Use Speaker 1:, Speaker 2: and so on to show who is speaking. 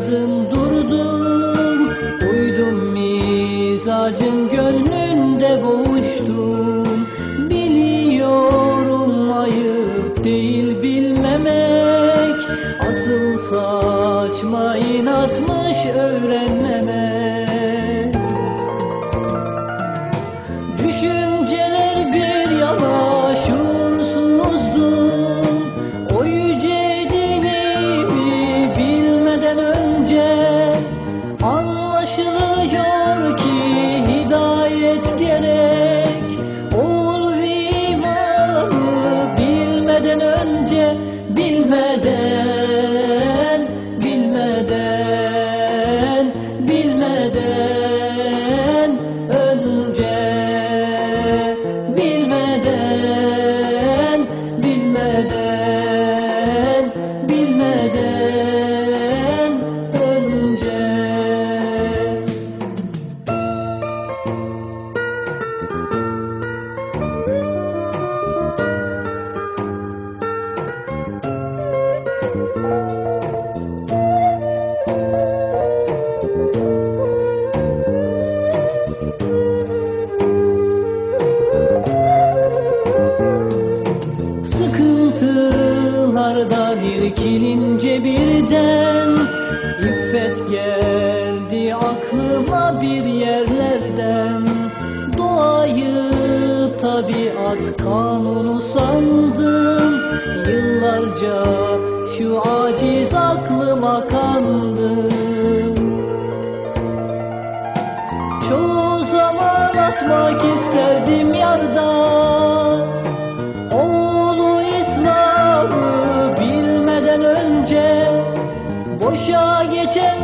Speaker 1: Yaşadım durdum Uydum mizacın gönlünde boğuştum. Biliyorum ayıp değil bilmemek Asıl saçma inatmış öğrenmemek. بالمدى İrkilince birden İffet geldi aklıma bir yerlerden. Doğayı tabiat kanunu sandım. Yıllarca şu aciz aklıma kandım. Çoğu zaman atmak isterdim yardan Trên.